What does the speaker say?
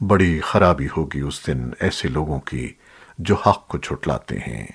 بڑی خرابی ہوگی اس دن ایسے لوگوں کی جو حق کو چھٹلاتے ہیں۔